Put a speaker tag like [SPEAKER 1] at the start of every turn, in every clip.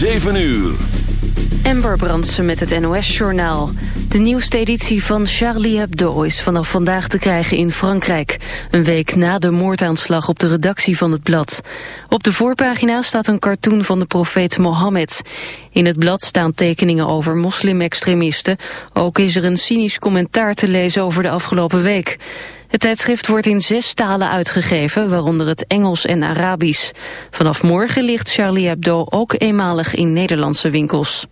[SPEAKER 1] 7 uur.
[SPEAKER 2] Amber Brandsen met het NOS-journaal. De nieuwste editie van Charlie Hebdo is vanaf vandaag te krijgen in Frankrijk. Een week na de moordaanslag op de redactie van het blad. Op de voorpagina staat een cartoon van de profeet Mohammed. In het blad staan tekeningen over moslimextremisten. Ook is er een cynisch commentaar te lezen over de afgelopen week. Het tijdschrift wordt in zes talen uitgegeven, waaronder het Engels en Arabisch. Vanaf morgen ligt Charlie Hebdo ook eenmalig in Nederlandse winkels.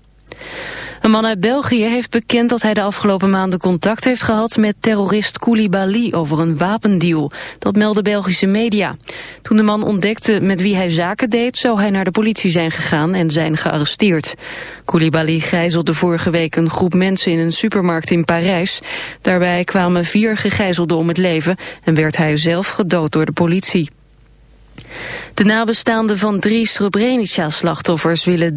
[SPEAKER 2] Een man uit België heeft bekend dat hij de afgelopen maanden contact heeft gehad met terrorist Koulibaly over een wapendeal. Dat melden Belgische media. Toen de man ontdekte met wie hij zaken deed, zou hij naar de politie zijn gegaan en zijn gearresteerd. Koulibaly gijzelde vorige week een groep mensen in een supermarkt in Parijs. Daarbij kwamen vier gegijzelden om het leven en werd hij zelf gedood door de politie. De nabestaanden van drie Srebrenica-slachtoffers willen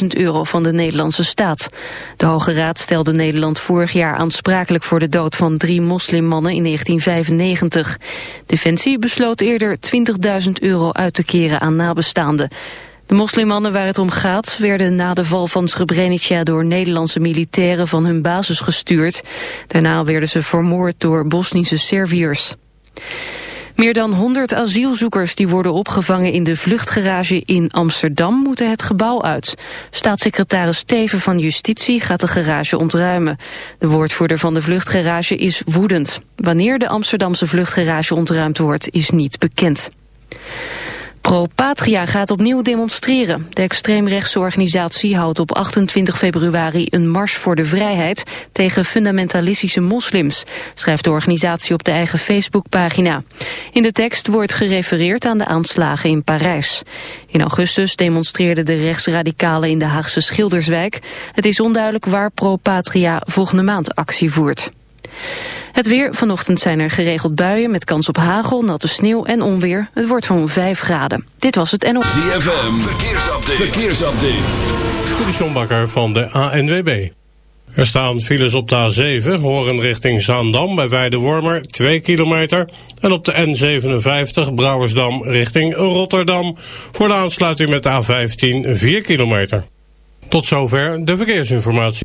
[SPEAKER 2] 30.000 euro van de Nederlandse staat. De Hoge Raad stelde Nederland vorig jaar aansprakelijk voor de dood van drie moslimmannen in 1995. Defensie besloot eerder 20.000 euro uit te keren aan nabestaanden. De moslimmannen waar het om gaat werden na de val van Srebrenica door Nederlandse militairen van hun basis gestuurd. Daarna werden ze vermoord door Bosnische Serviërs. Meer dan 100 asielzoekers die worden opgevangen in de vluchtgarage in Amsterdam moeten het gebouw uit. Staatssecretaris Steven van Justitie gaat de garage ontruimen. De woordvoerder van de vluchtgarage is woedend. Wanneer de Amsterdamse vluchtgarage ontruimd wordt is niet bekend. Pro Patria gaat opnieuw demonstreren. De extreemrechtse organisatie houdt op 28 februari een mars voor de vrijheid tegen fundamentalistische moslims, schrijft de organisatie op de eigen Facebookpagina. In de tekst wordt gerefereerd aan de aanslagen in Parijs. In augustus demonstreerden de rechtsradicalen in de Haagse Schilderswijk. Het is onduidelijk waar Pro Patria volgende maand actie voert. Het weer. Vanochtend zijn er geregeld buien met kans op hagel, natte sneeuw en onweer. Het wordt zo'n 5 graden. Dit was het NO.
[SPEAKER 1] ZFM. Verkeersupdate. Verkeersupdate.
[SPEAKER 3] De van de ANWB. Er staan files op de A7, horen richting Zaandam bij Weidewormer 2 kilometer. En op de N57 Brouwersdam richting Rotterdam voor de aansluiting met de A15 4 kilometer. Tot zover de verkeersinformatie.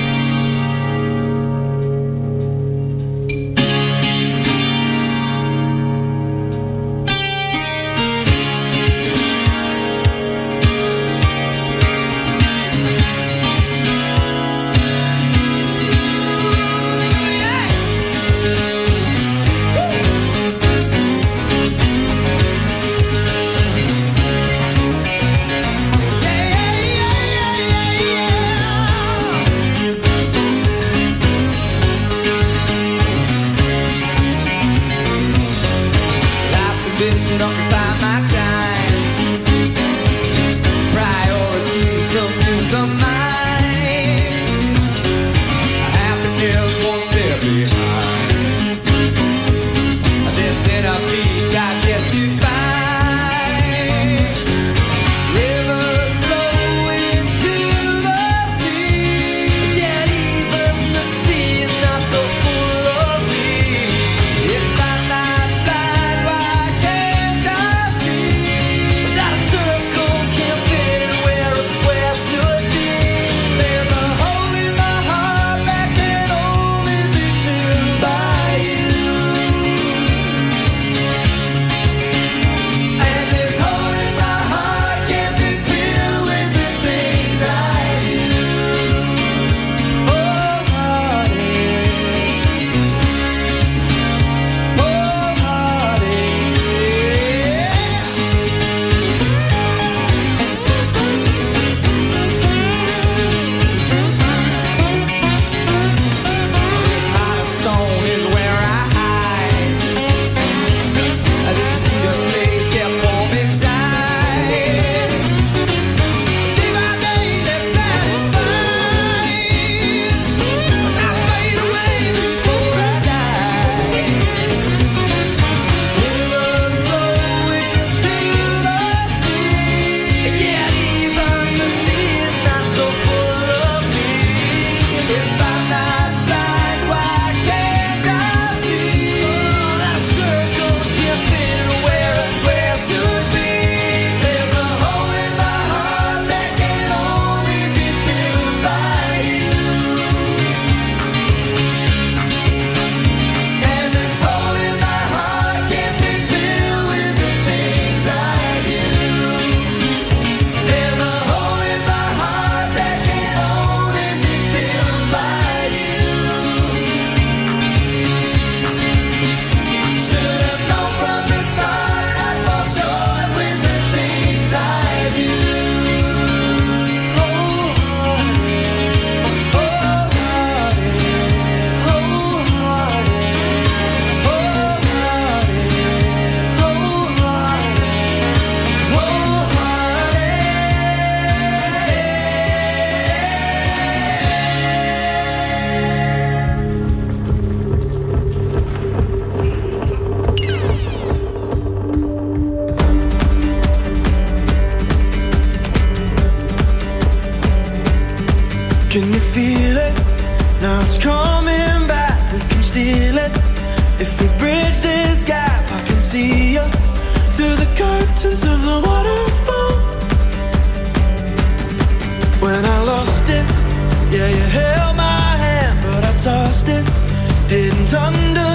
[SPEAKER 4] thunder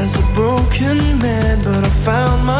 [SPEAKER 4] as a broken man, but I found my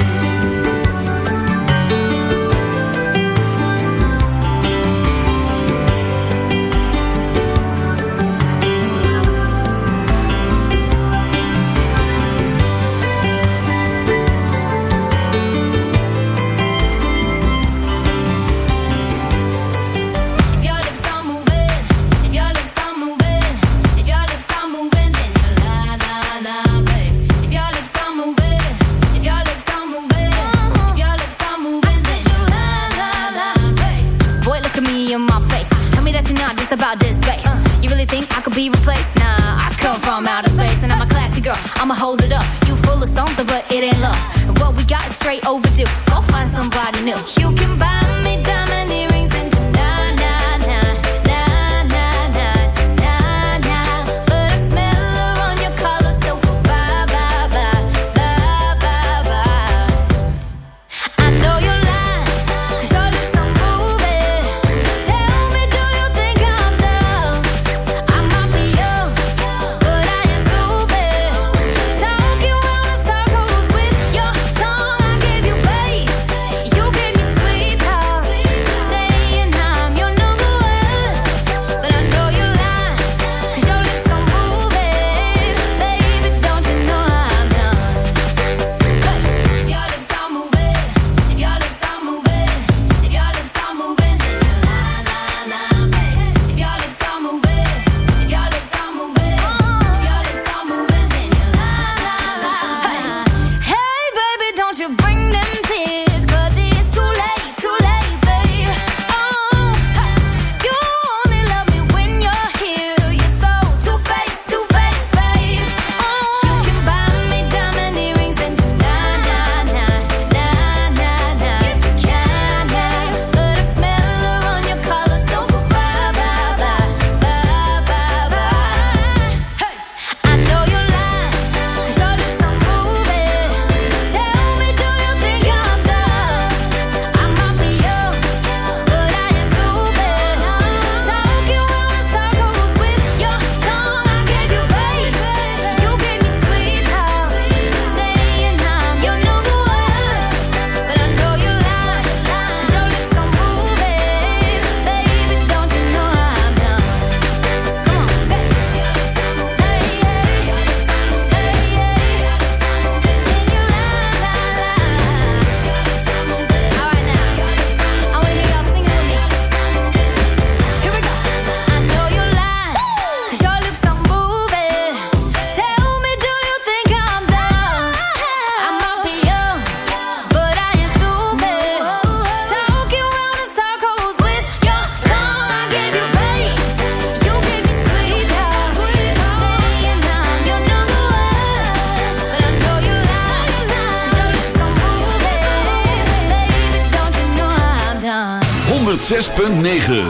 [SPEAKER 1] 106.9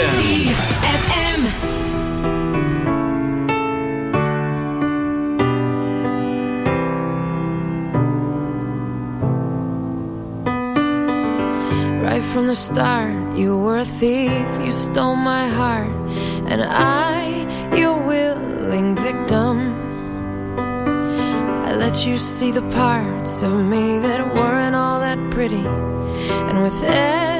[SPEAKER 1] ZFN
[SPEAKER 5] from the start You were a thief, you stole my heart. And I, your willing victim. I let you see the parts of me That weren't all that pretty. And with every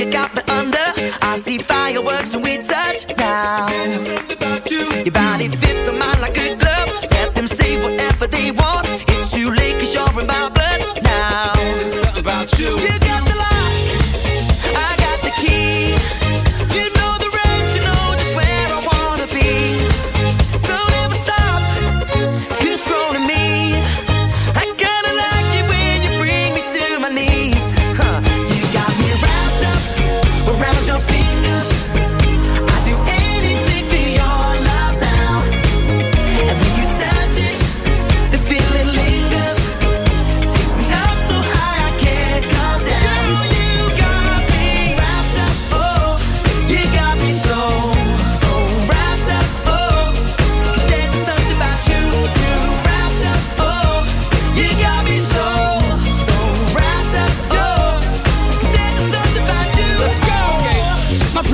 [SPEAKER 6] you got me under. I see fireworks when we touch now.
[SPEAKER 7] There's something about you.
[SPEAKER 6] Your body fits on mine like a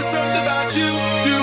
[SPEAKER 6] There's something about you,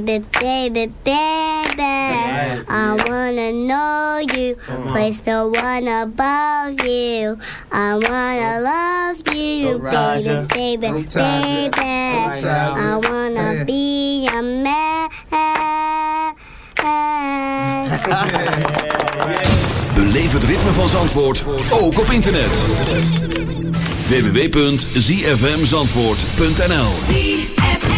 [SPEAKER 6] baby, baby, baby. I wanna know you.
[SPEAKER 8] Place the one above you. I wanna love you, baby, baby, baby. I wanna be a man.
[SPEAKER 1] Beleef het ritme van Zandvoort ook op internet. www.zfmzandvoort.nl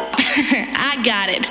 [SPEAKER 9] got it.